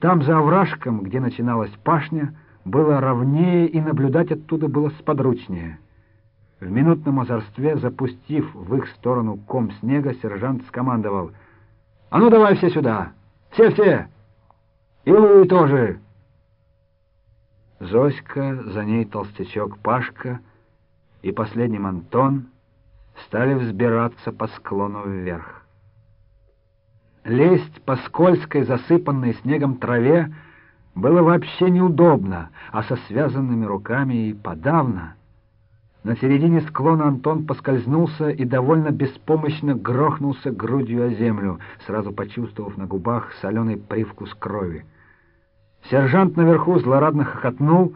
Там, за овражком, где начиналась пашня, было ровнее и наблюдать оттуда было сподручнее. В минутном озорстве, запустив в их сторону ком снега, сержант скомандовал «А ну давай все сюда! Все-все! И вы тоже!» Зоська, за ней толстячок Пашка и последним Антон стали взбираться по склону вверх. Лезть по скользкой, засыпанной снегом траве было вообще неудобно, а со связанными руками и подавно. На середине склона Антон поскользнулся и довольно беспомощно грохнулся грудью о землю, сразу почувствовав на губах соленый привкус крови. Сержант наверху злорадно хохотнул,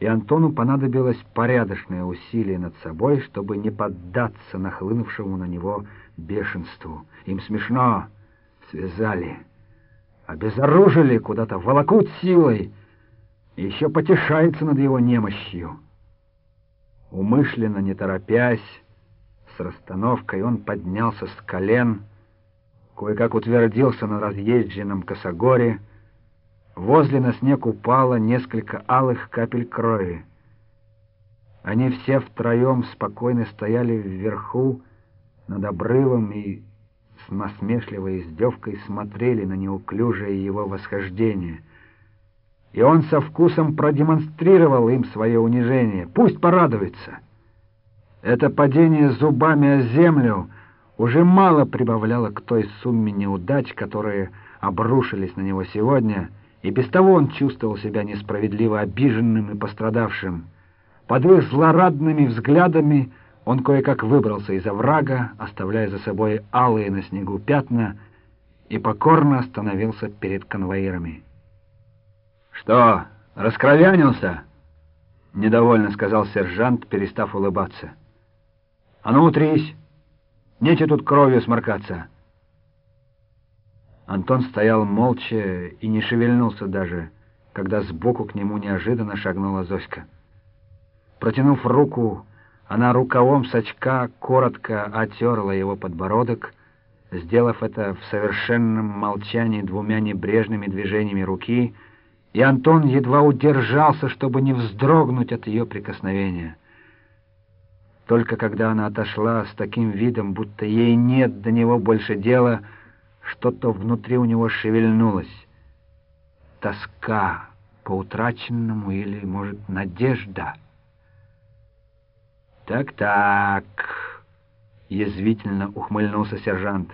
и Антону понадобилось порядочное усилие над собой, чтобы не поддаться нахлынувшему на него бешенству. Им смешно. Связали, обезоружили, куда-то волокут силой, и еще потешается над его немощью. Умышленно, не торопясь, с расстановкой он поднялся с колен, кое-как утвердился на разъезженном косогоре, Возле на снег упало несколько алых капель крови. Они все втроем спокойно стояли вверху, над обрывом и с насмешливой издевкой смотрели на неуклюжее его восхождение. И он со вкусом продемонстрировал им свое унижение. Пусть порадуется. Это падение зубами о землю уже мало прибавляло к той сумме неудач, которые обрушились на него сегодня — и без того он чувствовал себя несправедливо обиженным и пострадавшим. Под их злорадными взглядами он кое-как выбрался из оврага, оставляя за собой алые на снегу пятна, и покорно остановился перед конвоирами. «Что, раскровянился?» — недовольно сказал сержант, перестав улыбаться. «А ну, утрись! Нече тут кровью сморкаться!» Антон стоял молча и не шевельнулся даже, когда сбоку к нему неожиданно шагнула Зоська. Протянув руку, она рукавом с очка коротко отерла его подбородок, сделав это в совершенном молчании двумя небрежными движениями руки, и Антон едва удержался, чтобы не вздрогнуть от ее прикосновения. Только когда она отошла с таким видом, будто ей нет до него больше дела, — что-то внутри у него шевельнулось. Тоска по утраченному или, может, надежда. «Так-так», — язвительно ухмыльнулся сержант.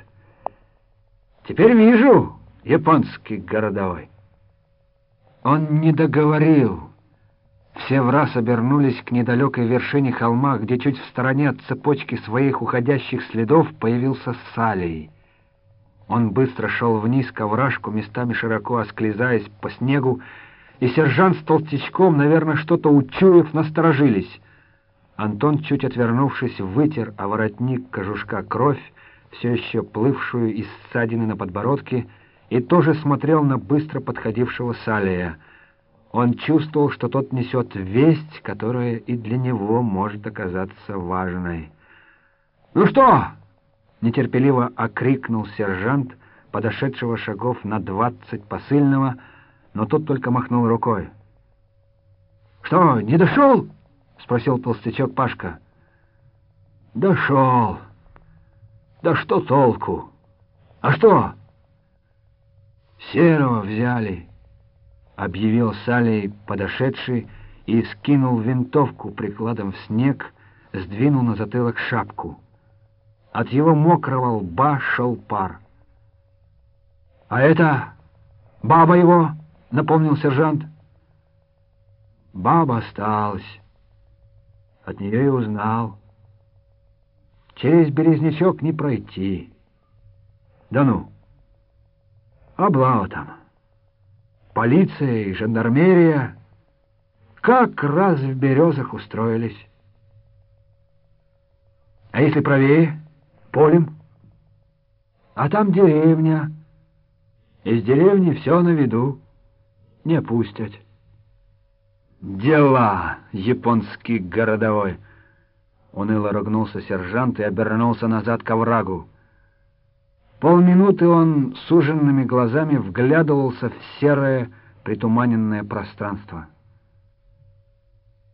«Теперь вижу, японский городовой». Он не договорил. Все в раз обернулись к недалекой вершине холма, где чуть в стороне от цепочки своих уходящих следов появился Салей — он быстро шел вниз к овражку, местами широко осклизаясь по снегу, и сержант с толстячком, наверное, что-то учуяв, насторожились. Антон, чуть отвернувшись, вытер о воротник кожушка кровь, все еще плывшую из ссадины на подбородке, и тоже смотрел на быстро подходившего Салия. Он чувствовал, что тот несет весть, которая и для него может оказаться важной. «Ну что?» нетерпеливо окрикнул сержант, подошедшего шагов на двадцать посыльного, но тот только махнул рукой. «Что, не дошел?» — спросил толстячок Пашка. «Дошел. Да что толку? А что?» «Серого взяли», — объявил Салей, подошедший, и скинул винтовку прикладом в снег, сдвинул на затылок шапку. От его мокрого лба шел пар. «А это баба его?» — напомнил сержант. Баба осталась. От нее и узнал. Через березнячок не пройти. Да ну! Облава там. Полиция и жандармерия как раз в березах устроились. А если правее? полем, а там деревня. Из деревни все на виду, не пустят. «Дела, японский городовой!» Уныло ругнулся сержант и обернулся назад к оврагу. Полминуты он суженными глазами вглядывался в серое притуманенное пространство —